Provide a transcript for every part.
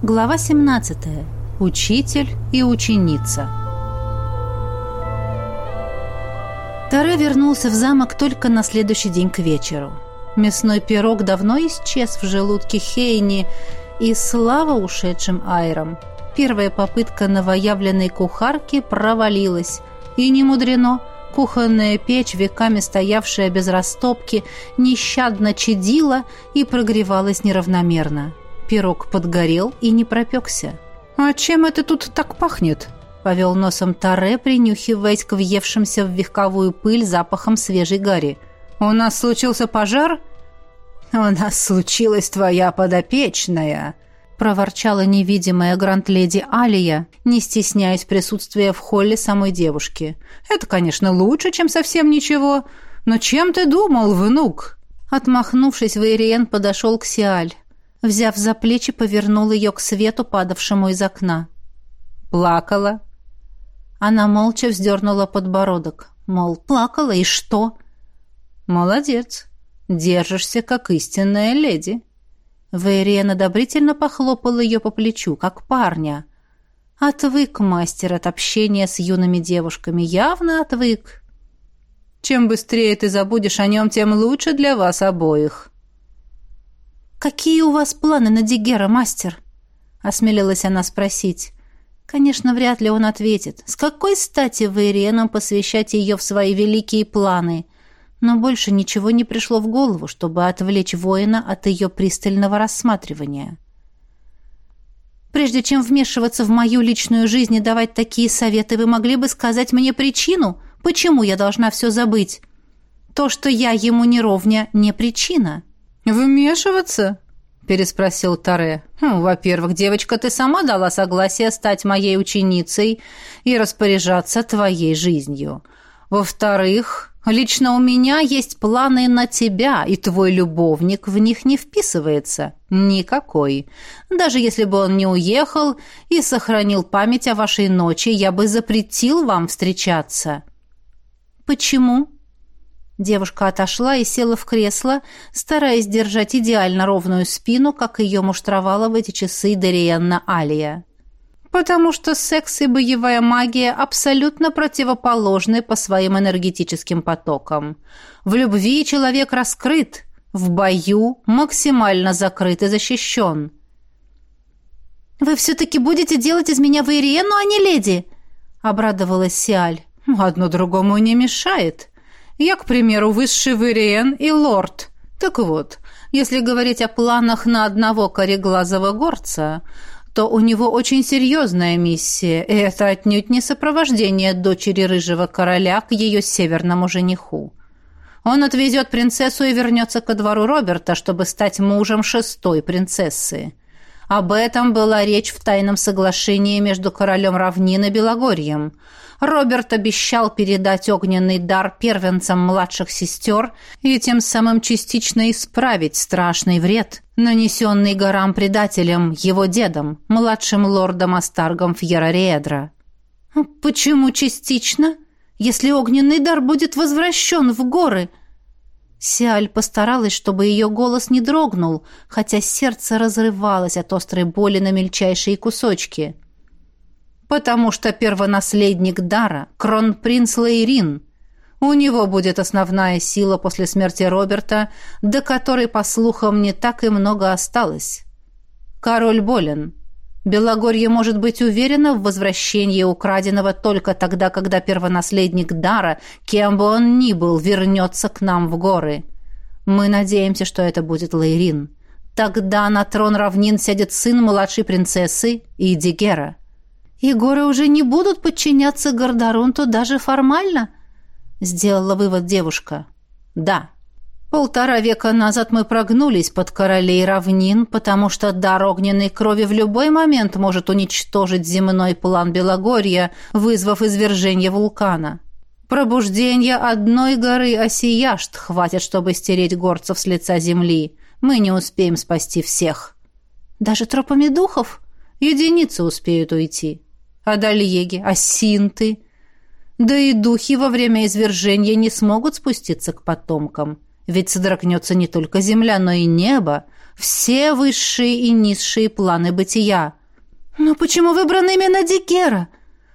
Глава 17. Учитель и ученица. Таре вернулся в замок только на следующий день к вечеру. Мясной пирог давно исчез в желудке Хейни, и слава ушедшим айрам. Первая попытка новоявленной кухарки провалилась. И не мудрено. Кухонная печь, веками стоявшая без растопки, нещадно чадила и прогревалась неравномерно. Пирог подгорел и не пропекся. «А чем это тут так пахнет?» — повел носом Таре, принюхиваясь к въевшимся в вековую пыль запахом свежей гари. «У нас случился пожар?» «У нас случилась твоя подопечная», — проворчала невидимая гранд-леди Алия, не стесняясь присутствия в холле самой девушки. «Это, конечно, лучше, чем совсем ничего. Но чем ты думал, внук?» Отмахнувшись, Вейриен подошел к Сиаль. Взяв за плечи, повернул ее к свету, падавшему из окна. «Плакала?» Она молча вздернула подбородок. Мол, плакала, и что? «Молодец. Держишься, как истинная леди». Вейриен одобрительно похлопал ее по плечу, как парня. «Отвык, мастер, от общения с юными девушками. Явно отвык». «Чем быстрее ты забудешь о нем, тем лучше для вас обоих», «Какие у вас планы на Дигера, мастер?» — осмелилась она спросить. Конечно, вряд ли он ответит. С какой стати вы Иреном посвящать ее в свои великие планы? Но больше ничего не пришло в голову, чтобы отвлечь воина от ее пристального рассматривания. «Прежде чем вмешиваться в мою личную жизнь и давать такие советы, вы могли бы сказать мне причину, почему я должна все забыть? То, что я ему не ровня, не причина». «Вмешиваться?» — переспросил Таре. «Ну, «Во-первых, девочка, ты сама дала согласие стать моей ученицей и распоряжаться твоей жизнью. Во-вторых, лично у меня есть планы на тебя, и твой любовник в них не вписывается. Никакой. Даже если бы он не уехал и сохранил память о вашей ночи, я бы запретил вам встречаться». «Почему?» Девушка отошла и села в кресло, стараясь держать идеально ровную спину, как ее муштровала в эти часы Дариенна Алия. «Потому что секс и боевая магия абсолютно противоположны по своим энергетическим потокам. В любви человек раскрыт, в бою максимально закрыт и защищен». «Вы все-таки будете делать из меня Вейриену, а не леди?» — обрадовалась Сиаль. «Одно другому не мешает», я, к примеру, высший Вириен и лорд. Так вот, если говорить о планах на одного кореглазого горца, то у него очень серьезная миссия, и это отнюдь не сопровождение дочери рыжего короля к ее северному жениху. Он отвезет принцессу и вернется ко двору Роберта, чтобы стать мужем шестой принцессы. Об этом была речь в тайном соглашении между королем равнин и Белогорьем – Роберт обещал передать огненный дар первенцам младших сестер и тем самым частично исправить страшный вред, нанесенный горам-предателям, его дедом, младшим лордом Астаргом Фьерариэдра. «Почему частично? Если огненный дар будет возвращен в горы?» Сиаль постаралась, чтобы ее голос не дрогнул, хотя сердце разрывалось от острой боли на мельчайшие кусочки – потому что первонаследник дара — кронпринц Лейрин. У него будет основная сила после смерти Роберта, до которой, по слухам, не так и много осталось. Король болен. Белогорье может быть уверено в возвращении украденного только тогда, когда первонаследник дара, кем бы он ни был, вернется к нам в горы. Мы надеемся, что это будет Лейрин. Тогда на трон равнин сядет сын младшей принцессы Идигера. И горы уже не будут подчиняться Гордорунту даже формально? Сделала вывод девушка. Да. Полтора века назад мы прогнулись под королей равнин, потому что дар огненной крови в любой момент может уничтожить земной план Белогорья, вызвав извержение вулкана. Пробуждение одной горы Осияшт хватит, чтобы стереть горцев с лица земли. Мы не успеем спасти всех. Даже тропами духов? Единицы успеют уйти а дальеги, а синты. Да и духи во время извержения не смогут спуститься к потомкам, ведь содрогнется не только земля, но и небо, все высшие и низшие планы бытия. Но почему выбран именно Дигера?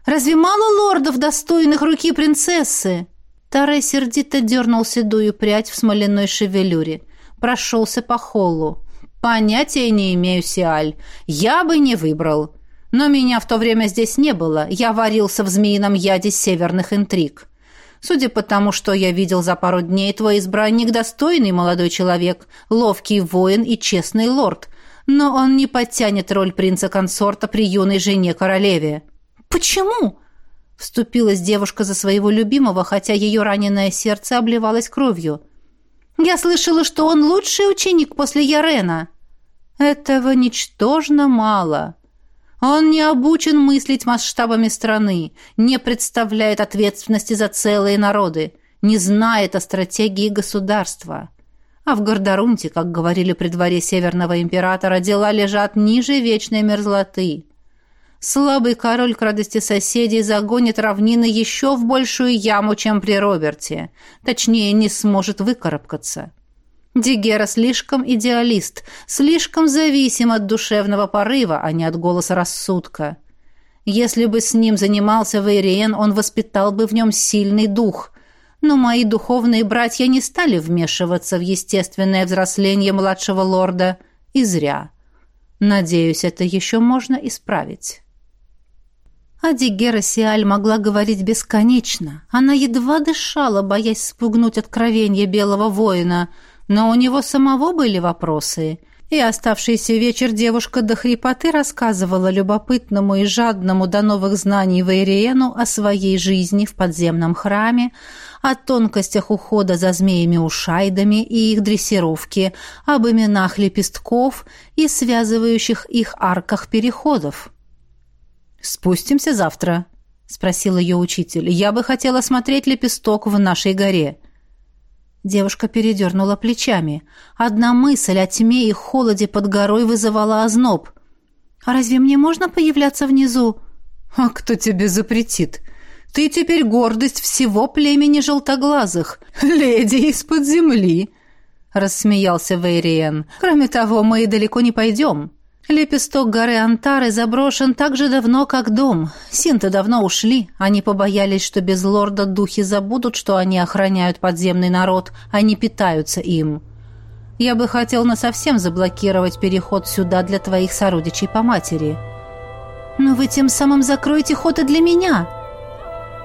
Разве мало лордов, достойных руки принцессы? Таре сердито дернул седую прядь в смоляной шевелюре. Прошелся по холлу. «Понятия не имею, Сиаль. Я бы не выбрал. Но меня в то время здесь не было. Я варился в змеином яде северных интриг. Судя по тому, что я видел за пару дней, твой избранник достойный молодой человек, ловкий воин и честный лорд. Но он не подтянет роль принца-консорта при юной жене-королеве». «Почему?» Вступилась девушка за своего любимого, хотя ее раненое сердце обливалось кровью. «Я слышала, что он лучший ученик после Ярена». «Этого ничтожно мало. Он не обучен мыслить масштабами страны, не представляет ответственности за целые народы, не знает о стратегии государства. А в Гордорунте, как говорили при дворе Северного императора, дела лежат ниже вечной мерзлоты. Слабый король к радости соседей загонит равнины еще в большую яму, чем при Роберте. Точнее, не сможет выкарабкаться. Дигера слишком идеалист, слишком зависим от душевного порыва, а не от голоса рассудка. Если бы с ним занимался Вейриен, он воспитал бы в нем сильный дух. Но мои духовные братья не стали вмешиваться в естественное взросление младшего лорда. И зря. Надеюсь, это еще можно исправить. А Дигера Сиаль могла говорить бесконечно. Она едва дышала, боясь спугнуть откровение белого воина — но у него самого были вопросы, и оставшийся вечер девушка до хрипоты рассказывала любопытному и жадному до новых знаний Вейриену о своей жизни в подземном храме, о тонкостях ухода за змеями-ушайдами и их дрессировки, об именах лепестков и связывающих их арках переходов. «Спустимся завтра», — спросил ее учитель. «Я бы хотела смотреть лепесток в нашей горе». Девушка передернула плечами. Одна мысль о тьме и холоде под горой вызывала озноб. «А разве мне можно появляться внизу?» «А кто тебе запретит? Ты теперь гордость всего племени желтоглазых, леди из-под земли!» Рассмеялся Вейриен. «Кроме того, мы и далеко не пойдем. Лепесток горы Антары заброшен так же давно, как дом. Синты давно ушли. Они побоялись, что без лорда духи забудут, что они охраняют подземный народ, а не питаются им. Я бы хотел насовсем заблокировать переход сюда для твоих сородичей по матери. Но вы тем самым закроете ход и для меня.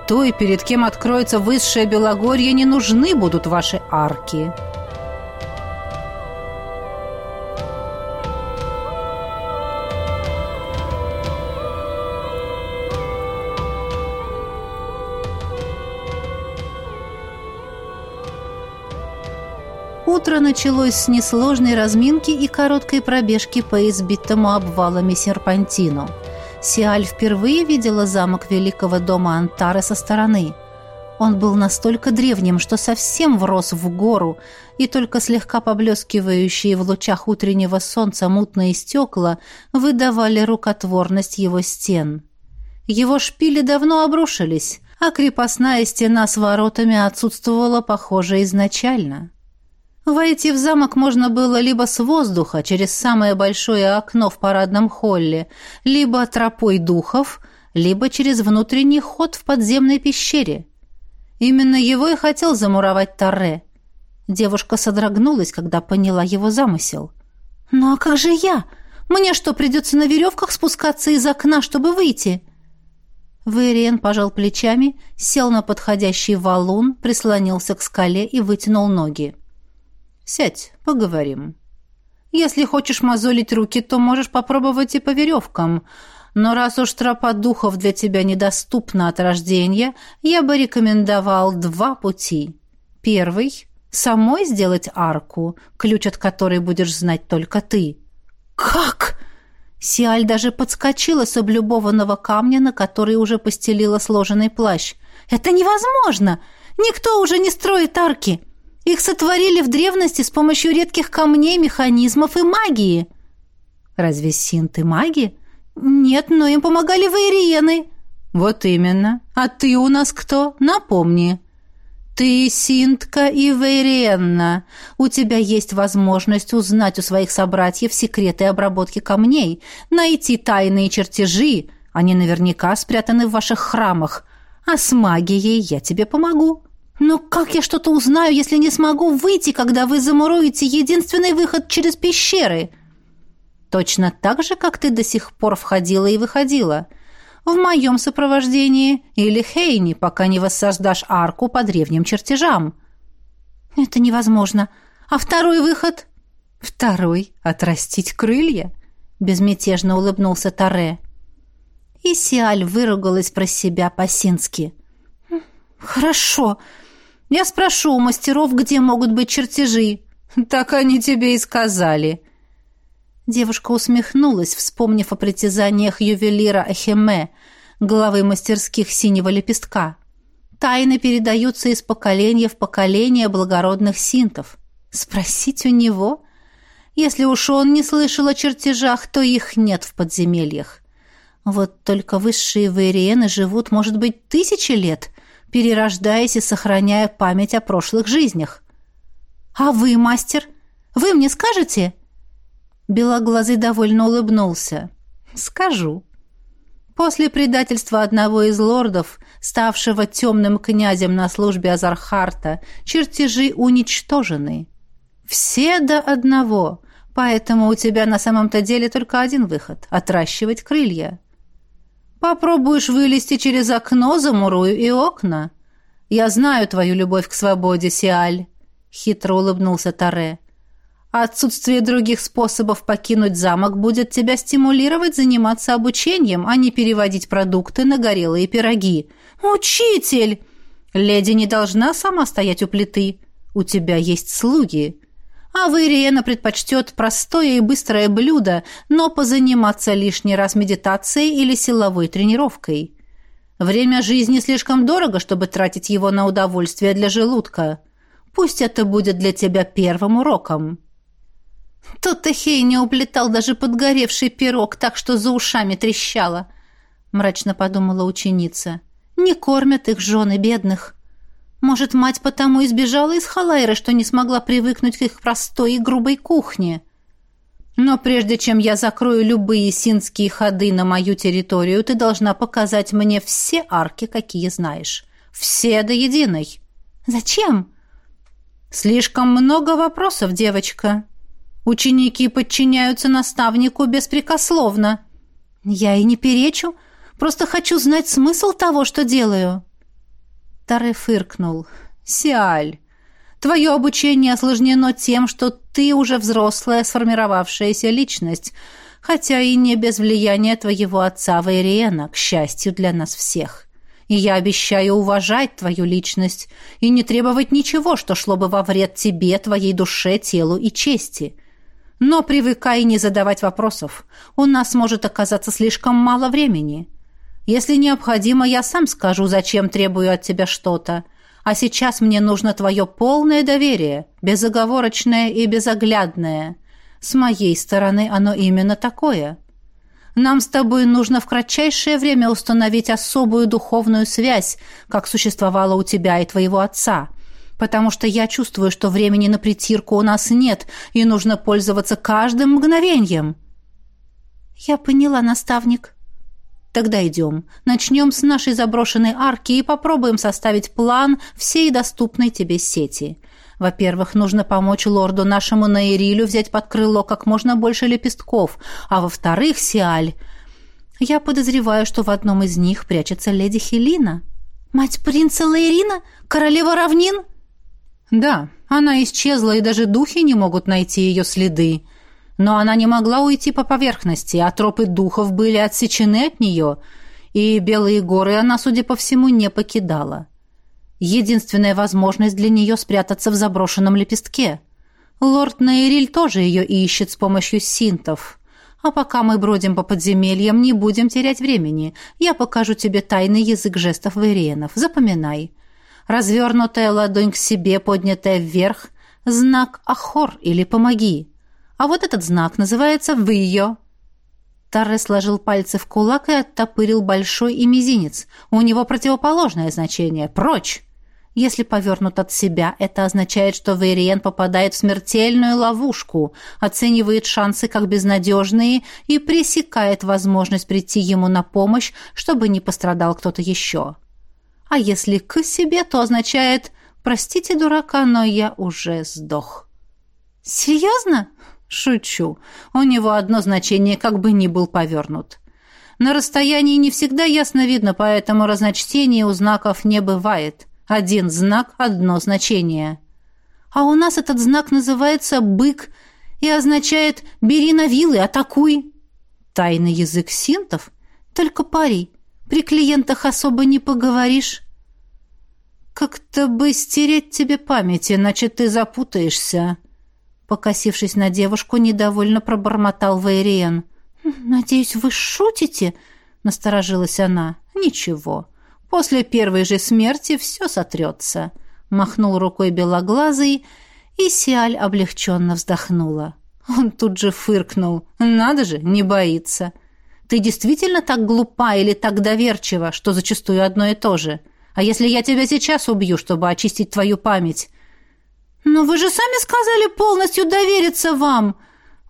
Той, перед кем откроется высшее Белогорье, не нужны будут ваши арки». Утро началось с несложной разминки и короткой пробежки по избитому обвалами серпантину. Сиаль впервые видела замок великого дома Антары со стороны. Он был настолько древним, что совсем врос в гору, и только слегка поблескивающие в лучах утреннего солнца мутные стекла выдавали рукотворность его стен. Его шпили давно обрушились, а крепостная стена с воротами отсутствовала, похоже, изначально. Войти в замок можно было либо с воздуха, через самое большое окно в парадном холле, либо тропой духов, либо через внутренний ход в подземной пещере. Именно его и хотел замуровать Торре. Девушка содрогнулась, когда поняла его замысел. «Ну а как же я? Мне что, придется на веревках спускаться из окна, чтобы выйти?» Вэриен пожал плечами, сел на подходящий валун, прислонился к скале и вытянул ноги. Сядь, поговорим. Если хочешь мозолить руки, то можешь попробовать и по веревкам. Но раз уж тропа духов для тебя недоступна от рождения, я бы рекомендовал два пути. Первый — самой сделать арку, ключ от которой будешь знать только ты. «Как?» Сиаль даже подскочила с облюбованного камня, на который уже постелила сложенный плащ. «Это невозможно! Никто уже не строит арки!» Их сотворили в древности с помощью редких камней, механизмов и магии. Разве синты маги? Нет, но им помогали вейриены. Вот именно. А ты у нас кто? Напомни. Ты Синтка и Вейриенна. У тебя есть возможность узнать у своих собратьев секреты обработки камней, найти тайные чертежи. Они наверняка спрятаны в ваших храмах. А с магией я тебе помогу. Но как я что-то узнаю, если не смогу выйти, когда вы замуруете единственный выход через пещеры? Точно так же, как ты до сих пор входила и выходила в моем сопровождении или Хейни, пока не воссоздашь арку по древним чертежам». «Это невозможно. А второй выход?» «Второй — отрастить крылья», — безмятежно улыбнулся Таре. И Сиаль выругалась про себя по-сински. «Хорошо. Я спрошу у мастеров, где могут быть чертежи». «Так они тебе и сказали», Девушка усмехнулась, вспомнив о притязаниях ювелира Эхеме, главы мастерских синего лепестка. Тайны передаются из поколения в поколение благородных синтов. Спросить у него? Если уж он не слышал о чертежах, то их нет в подземельях. Вот только высшие вейриены живут, может быть, тысячи лет, перерождаясь и сохраняя память о прошлых жизнях. «А вы, мастер, вы мне скажете?» Белоглазый довольно улыбнулся. «Скажу. После предательства одного из лордов, ставшего темным князем на службе Азархарта, чертежи уничтожены. Все до одного, поэтому у тебя на самом-то деле только один выход — отращивать крылья. Попробуешь вылезти через окно, замурую и окна. Я знаю твою любовь к свободе, Сиаль», — хитро улыбнулся Таре. Отсутствие других способов покинуть замок будет тебя стимулировать заниматься обучением, а не переводить продукты на горелые пироги. Учитель! Леди не должна сама стоять у плиты. У тебя есть слуги. А вы, Риена, предпочтет простое и быстрое блюдо, но позаниматься лишний раз медитацией или силовой тренировкой. Время жизни слишком дорого, чтобы тратить его на удовольствие для желудка. Пусть это будет для тебя первым уроком. Тот-то Хей не уплетал даже подгоревший пирог, так что за ушами трещало, — мрачно подумала ученица. Не кормят их жены бедных. Может, мать потому и сбежала из Халайры, что не смогла привыкнуть к их простой и грубой кухне. Но прежде чем я закрою любые синские ходы на мою территорию, ты должна показать мне все арки, какие знаешь. Все до единой. Зачем? Слишком много вопросов, девочка. Ученики подчиняются наставнику беспрекословно. Я и не перечу, просто хочу знать смысл того, что делаю. Таре фыркнул. Сиаль, твое обучение осложнено тем, что ты уже взрослая, сформировавшаяся личность, хотя и не без влияния твоего отца Вейриена, к счастью для нас всех. И я обещаю уважать твою личность и не требовать ничего, что шло бы во вред тебе, твоей душе, телу и чести. Но привыкай не задавать вопросов. У нас может оказаться слишком мало времени. Если необходимо, я сам скажу, зачем требую от тебя что-то. А сейчас мне нужно твое полное доверие, безоговорочное и безоглядное. С моей стороны оно именно такое. Нам с тобой нужно в кратчайшее время установить особую духовную связь, как существовала у тебя и твоего отца потому что я чувствую, что времени на притирку у нас нет, и нужно пользоваться каждым мгновением». «Я поняла, наставник». «Тогда идем. Начнем с нашей заброшенной арки и попробуем составить план всей доступной тебе сети. Во-первых, нужно помочь лорду нашему Наирилю взять под крыло как можно больше лепестков, а во-вторых, Сиаль...» Я подозреваю, что в одном из них прячется леди Хелина. Мать принца Лейрина? Королева равнин? Да, она исчезла, и даже духи не могут найти ее следы. Но она не могла уйти по поверхности, а тропы духов были отсечены от нее, и белые горы она, судя по всему, не покидала. Единственная возможность для нее спрятаться в заброшенном лепестке. Лорд Нейриль тоже ее ищет с помощью синтов. А пока мы бродим по подземельям, не будем терять времени. Я покажу тебе тайный язык жестов вейриенов. Запоминай. Развернутая ладонь к себе, поднятая вверх — знак «Ахор» или «Помоги». А вот этот знак называется «Выйо». Тарре сложил пальцы в кулак и оттопырил большой и мизинец. У него противоположное значение — «Прочь». Если повернут от себя, это означает, что Вейриен попадает в смертельную ловушку, оценивает шансы как безнадежные и пресекает возможность прийти ему на помощь, чтобы не пострадал кто-то еще. А если к себе, то означает «простите, дурака, но я уже сдох». «Серьезно?» «Шучу. У него одно значение, как бы ни был повернут». На расстоянии не всегда ясно видно, поэтому разночтения у знаков не бывает. Один знак — одно значение. А у нас этот знак называется «бык» и означает «бери на вилы, атакуй». Тайный язык синтов? Только пари. При клиентах особо не поговоришь. Как-то бы стереть тебе память, иначе ты запутаешься. Покосившись на девушку, недовольно пробормотал Вейриен. «Надеюсь, вы шутите?» — насторожилась она. «Ничего. После первой же смерти все сотрется», — махнул рукой белоглазый, и Сиаль облегченно вздохнула. Он тут же фыркнул. «Надо же, не боится. Ты действительно так глупа или так доверчива, что зачастую одно и то же? А если я тебя сейчас убью, чтобы очистить твою память?» «Но вы же сами сказали полностью довериться вам!»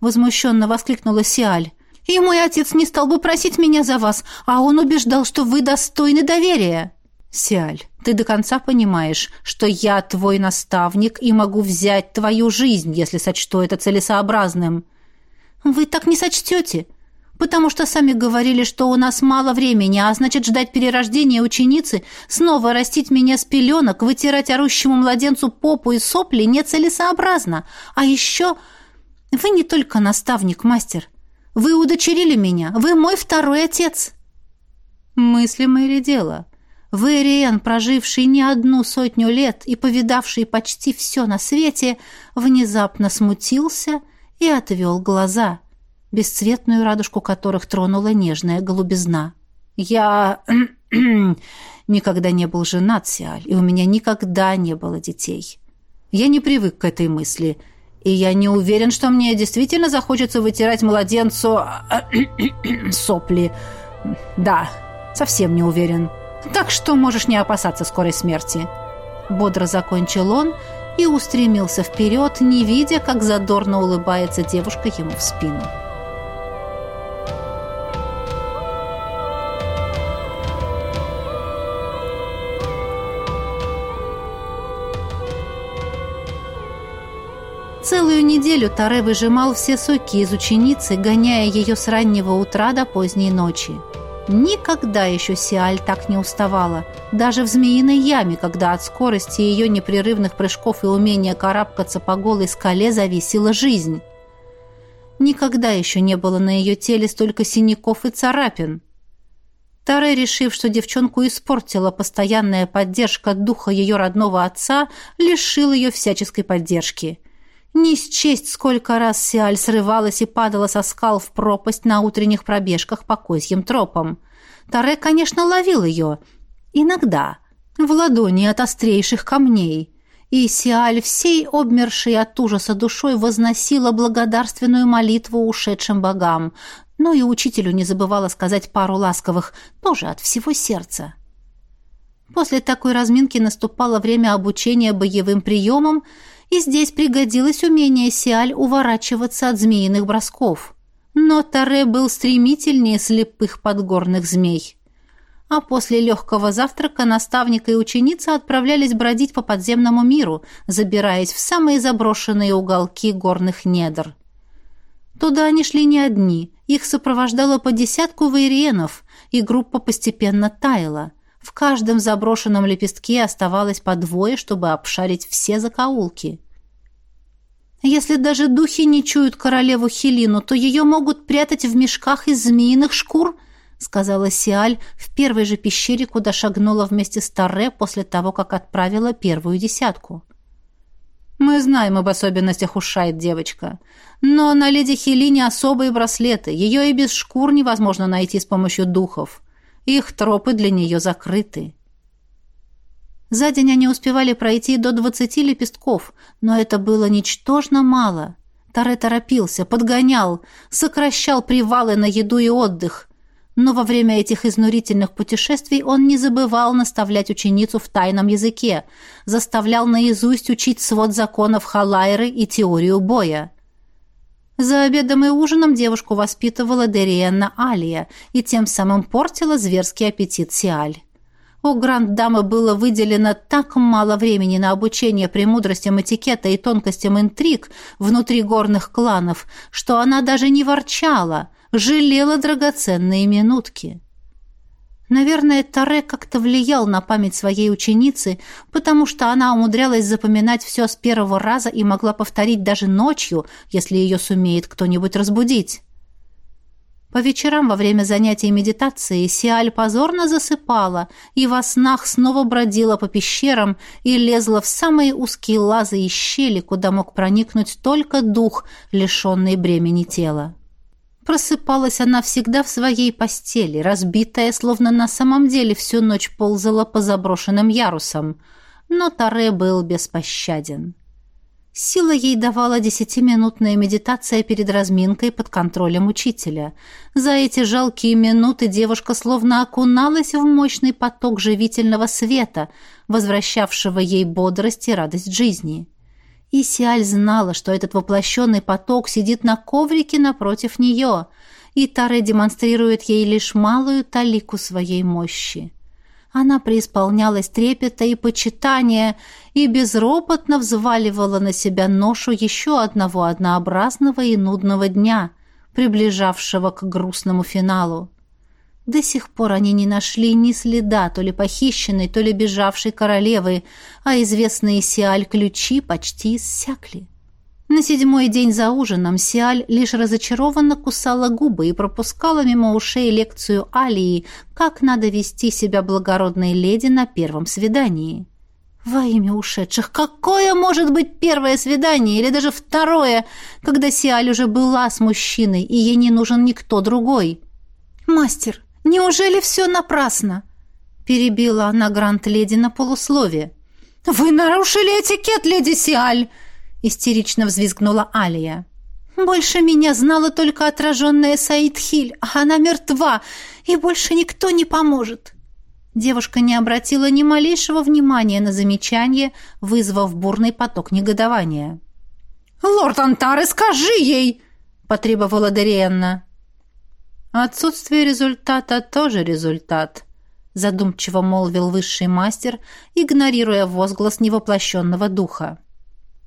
Возмущенно воскликнула Сиаль. И мой отец не стал бы просить меня за вас, а он убеждал, что вы достойны доверия. Сиаль, ты до конца понимаешь, что я твой наставник и могу взять твою жизнь, если сочту это целесообразным. Вы так не сочтете, потому что сами говорили, что у нас мало времени, а значит ждать перерождения ученицы, снова растить меня с пеленок, вытирать орущему младенцу попу и сопли нецелесообразно. А еще вы не только наставник, мастер, вы удочерили меня. Вы мой второй отец». Мыслимое ли дело? Вы, Риен, проживший не одну сотню лет и повидавший почти все на свете, внезапно смутился и отвел глаза, бесцветную радужку которых тронула нежная голубизна. «Я никогда не был женат, Сиаль, и у меня никогда не было детей. Я не привык к этой мысли» И я не уверен, что мне действительно захочется вытирать младенцу сопли. Да, совсем не уверен. Так что можешь не опасаться скорой смерти. Бодро закончил он и устремился вперед, не видя, как задорно улыбается девушка ему в спину. Неделю Таре выжимал все соки из ученицы, гоняя ее с раннего утра до поздней ночи. Никогда еще Сиаль так не уставала, даже в змеиной яме, когда от скорости ее непрерывных прыжков и умения карабкаться по голой скале зависела жизнь. Никогда еще не было на ее теле столько синяков и царапин. Таре, решив, что девчонку испортила постоянная поддержка духа ее родного отца, лишил ее всяческой поддержки – не счесть, сколько раз Сиаль срывалась и падала со скал в пропасть на утренних пробежках по козьим тропам. Таре, конечно, ловил ее. Иногда. В ладони от острейших камней. И Сиаль всей обмершей от ужаса душой возносила благодарственную молитву ушедшим богам. Но и учителю не забывала сказать пару ласковых, тоже от всего сердца. После такой разминки наступало время обучения боевым приемам, и здесь пригодилось умение Сиаль уворачиваться от змеиных бросков. Но Таре был стремительнее слепых подгорных змей. А после легкого завтрака наставник и ученица отправлялись бродить по подземному миру, забираясь в самые заброшенные уголки горных недр. Туда они шли не одни, их сопровождало по десятку вейриенов, и группа постепенно таяла – в каждом заброшенном лепестке оставалось по двое, чтобы обшарить все закоулки. Если даже духи не чуют королеву Хелину, то ее могут прятать в мешках из змеиных шкур, сказала Сиаль в первой же пещере, куда шагнула вместе с Таре после того, как отправила первую десятку. Мы знаем об особенностях ушайт, девочка. Но на леди Хелине особые браслеты. Ее и без шкур невозможно найти с помощью духов. Их тропы для нее закрыты. За день они успевали пройти до двадцати лепестков, но это было ничтожно мало. Таре торопился, подгонял, сокращал привалы на еду и отдых. но во время этих изнурительных путешествий он не забывал наставлять ученицу в тайном языке, заставлял наизусть учить свод законов Халайры и теорию боя. За обедом и ужином девушку воспитывала Дериенна Алия и тем самым портила зверский аппетит Сиаль. У гранд-дамы было выделено так мало времени на обучение премудростям этикета и тонкостям интриг внутри горных кланов, что она даже не ворчала – жалела драгоценные минутки. Наверное, Таре как-то влиял на память своей ученицы, потому что она умудрялась запоминать все с первого раза и могла повторить даже ночью, если ее сумеет кто-нибудь разбудить. По вечерам во время занятий медитации Сиаль позорно засыпала и во снах снова бродила по пещерам и лезла в самые узкие лазы и щели, куда мог проникнуть только дух, лишенный бремени тела. Просыпалась она всегда в своей постели, разбитая, словно на самом деле всю ночь ползала по заброшенным ярусам. Но Таре был беспощаден. Сила ей давала десятиминутная медитация перед разминкой под контролем учителя. За эти жалкие минуты девушка словно окуналась в мощный поток живительного света, возвращавшего ей бодрость и радость жизни. И Сиаль знала, что этот воплощенный поток сидит на коврике напротив нее, и Таре демонстрирует ей лишь малую талику своей мощи. Она преисполнялась трепета и почитания и безропотно взваливала на себя ношу еще одного однообразного и нудного дня, приближавшего к грустному финалу. До сих пор они не нашли ни следа то ли похищенной, то ли бежавшей королевы, а известные Сиаль ключи почти иссякли. На седьмой день за ужином Сиаль лишь разочарованно кусала губы и пропускала мимо ушей лекцию Алии, как надо вести себя благородной леди на первом свидании. Во имя ушедших, какое может быть первое свидание или даже второе, когда Сиаль уже была с мужчиной, и ей не нужен никто другой? «Мастер, Неужели все напрасно?» Перебила она Грант-леди на полусловие. «Вы нарушили этикет, леди Сиаль!» Истерично взвизгнула Алия. «Больше меня знала только отраженная Саид Хиль, а она мертва, и больше никто не поможет». Девушка не обратила ни малейшего внимания на замечание, вызвав бурный поток негодования. «Лорд Антары, скажи ей!» — потребовала Дариенна. Отсутствие результата тоже результат, задумчиво молвил высший мастер, игнорируя возглас невоплощенного духа.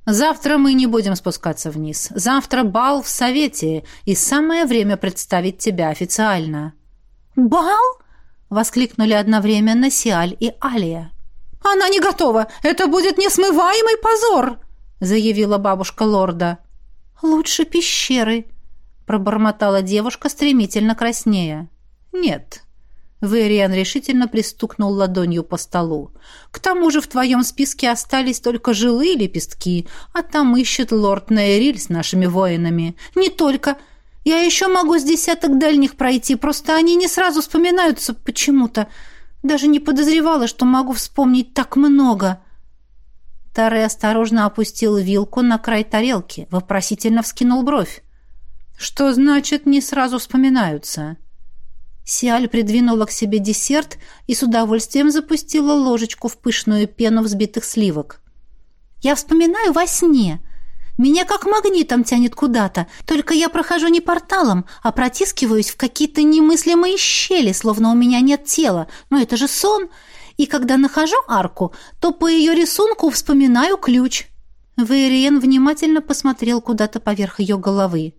Завтра мы не будем спускаться вниз. Завтра бал в совете, и самое время представить тебя официально. Бал? воскликнули одновременно Сиаль и Алия. Она не готова. Это будет несмываемый позор, заявила бабушка лорда. Лучше пещеры, пробормотала девушка, стремительно краснея. «Нет». Вэриан решительно пристукнул ладонью по столу. «К тому же в твоем списке остались только жилые лепестки, а там ищет лорд Нейриль с нашими воинами. Не только. Я еще могу с десяток дальних пройти, просто они не сразу вспоминаются почему-то. Даже не подозревала, что могу вспомнить так много». Таре осторожно опустил вилку на край тарелки, вопросительно вскинул бровь. Что значит не сразу вспоминаются? Сиаль придвинула к себе десерт и с удовольствием запустила ложечку в пышную пену взбитых сливок. Я вспоминаю во сне. Меня как магнитом тянет куда-то, только я прохожу не порталом, а протискиваюсь в какие-то немыслимые щели, словно у меня нет тела. Но это же сон. И когда нахожу арку, то по ее рисунку вспоминаю ключ. Вейриен внимательно посмотрел куда-то поверх ее головы.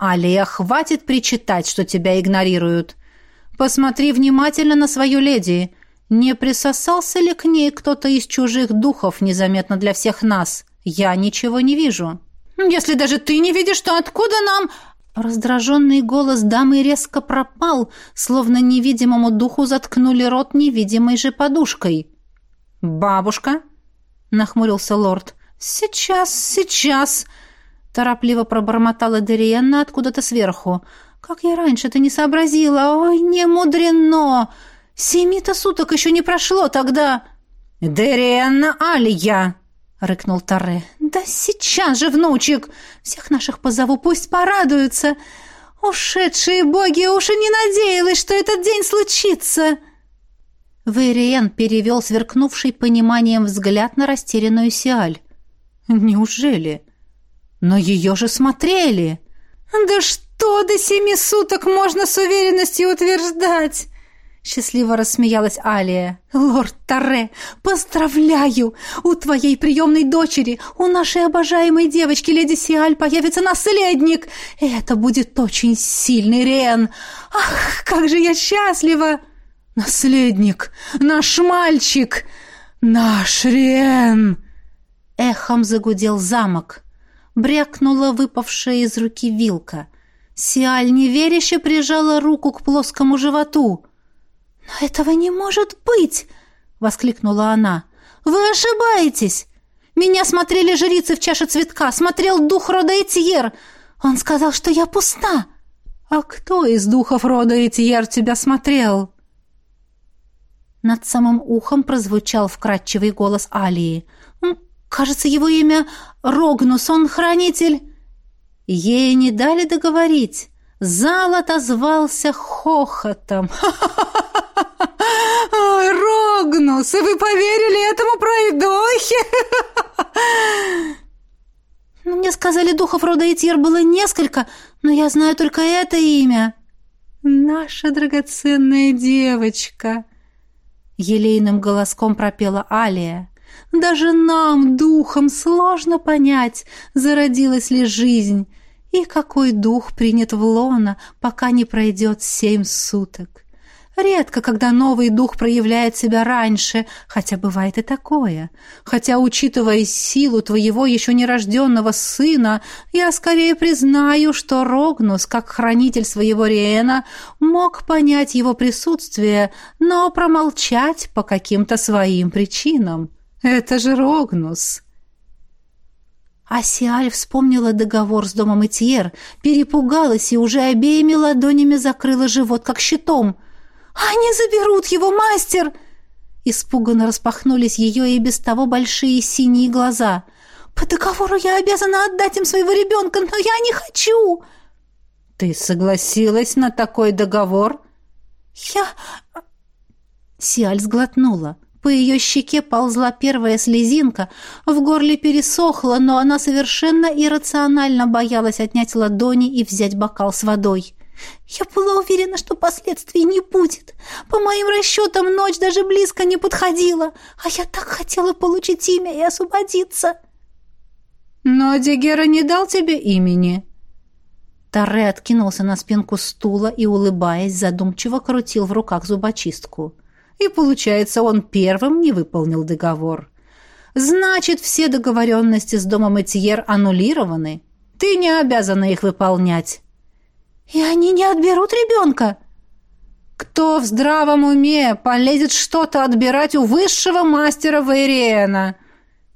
«Алия, хватит причитать, что тебя игнорируют. Посмотри внимательно на свою леди. Не присосался ли к ней кто-то из чужих духов незаметно для всех нас? Я ничего не вижу». «Если даже ты не видишь, то откуда нам...» Раздраженный голос дамы резко пропал, словно невидимому духу заткнули рот невидимой же подушкой. «Бабушка?» — нахмурился лорд. «Сейчас, сейчас!» Торопливо пробормотала Дериенна откуда-то сверху. «Как я раньше-то не сообразила! Ой, не мудрено! Семи-то суток еще не прошло тогда!» «Дериенна Алия!» — рыкнул Таре. «Да сейчас же, внучек! Всех наших позову, пусть порадуются! Ушедшие боги уж и не надеялась, что этот день случится!» Вэриен перевел сверкнувший пониманием взгляд на растерянную Сиаль. «Неужели? Но ее же смотрели!» «Да что до семи суток можно с уверенностью утверждать?» Счастливо рассмеялась Алия. «Лорд Таре, поздравляю! У твоей приемной дочери, у нашей обожаемой девочки леди Сиаль появится наследник! Это будет очень сильный Рен! Ах, как же я счастлива!» «Наследник! Наш мальчик! Наш Рен!» Эхом загудел замок. Брякнула выпавшая из руки вилка. Сиаль неверяще прижала руку к плоскому животу. «Но этого не может быть!» — воскликнула она. «Вы ошибаетесь! Меня смотрели жрицы в чаше цветка, смотрел дух рода Этьер. Он сказал, что я пуста!» «А кто из духов рода Этьер тебя смотрел?» Над самым ухом прозвучал вкрадчивый голос Алии. «Кажется, его имя Рогнус, он хранитель...» Ей не дали договорить. Зал отозвался хохотом. «Ой, Рогнус, и вы поверили этому пройдохе?» «Мне сказали, духов рода Этьер было несколько, но я знаю только это имя». «Наша драгоценная девочка», Елейным голоском пропела Алия. «Даже нам, духом, сложно понять, зародилась ли жизнь, и какой дух принят в лона, пока не пройдет семь суток. Редко, когда новый дух проявляет себя раньше, хотя бывает и такое. Хотя, учитывая силу твоего еще нерожденного сына, я скорее признаю, что Рогнус, как хранитель своего Риэна, мог понять его присутствие, но промолчать по каким-то своим причинам. Это же Рогнус. Асиаль вспомнила договор с домом Этьер, перепугалась и уже обеими ладонями закрыла живот, как щитом — «Они заберут его, мастер!» Испуганно распахнулись ее и без того большие синие глаза. «По договору я обязана отдать им своего ребенка, но я не хочу!» «Ты согласилась на такой договор?» «Я...» Сиаль сглотнула. По ее щеке ползла первая слезинка, в горле пересохло, но она совершенно иррационально боялась отнять ладони и взять бокал с водой. Я была уверена, что последствий не будет. По моим расчетам, ночь даже близко не подходила, а я так хотела получить имя и освободиться. Но Дегера не дал тебе имени. Таре откинулся на спинку стула и, улыбаясь, задумчиво крутил в руках зубочистку. И, получается, он первым не выполнил договор. Значит, все договоренности с домом Этьер аннулированы. Ты не обязана их выполнять. «И они не отберут ребенка?» «Кто в здравом уме полезет что-то отбирать у высшего мастера Вейриена?»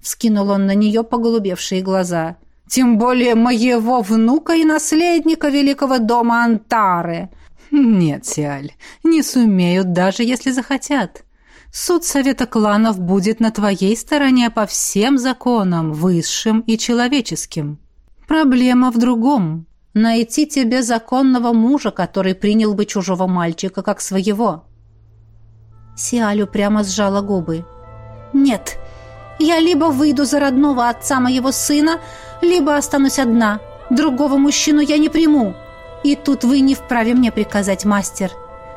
Вскинул он на нее поголубевшие глаза. «Тем более моего внука и наследника великого дома Антары!» «Нет, Сиаль, не сумеют, даже если захотят. Суд Совета кланов будет на твоей стороне по всем законам, высшим и человеческим. Проблема в другом. Найти тебе законного мужа, который принял бы чужого мальчика как своего. Сиалю прямо сжала губы. Нет, я либо выйду за родного отца моего сына, либо останусь одна. Другого мужчину я не приму. И тут вы не вправе мне приказать, мастер.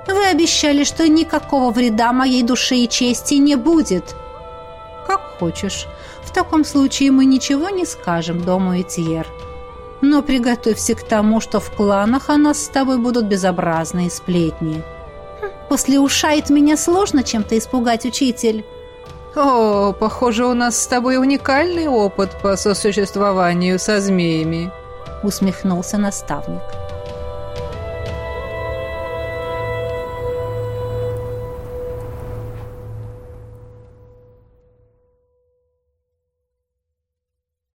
Вы обещали, что никакого вреда моей душе и чести не будет. Как хочешь. В таком случае мы ничего не скажем дому Этьер. Но приготовься к тому, что в кланах о нас с тобой будут безобразные сплетни. После ушает меня сложно чем-то испугать, учитель. О, похоже, у нас с тобой уникальный опыт по сосуществованию со змеями, усмехнулся наставник.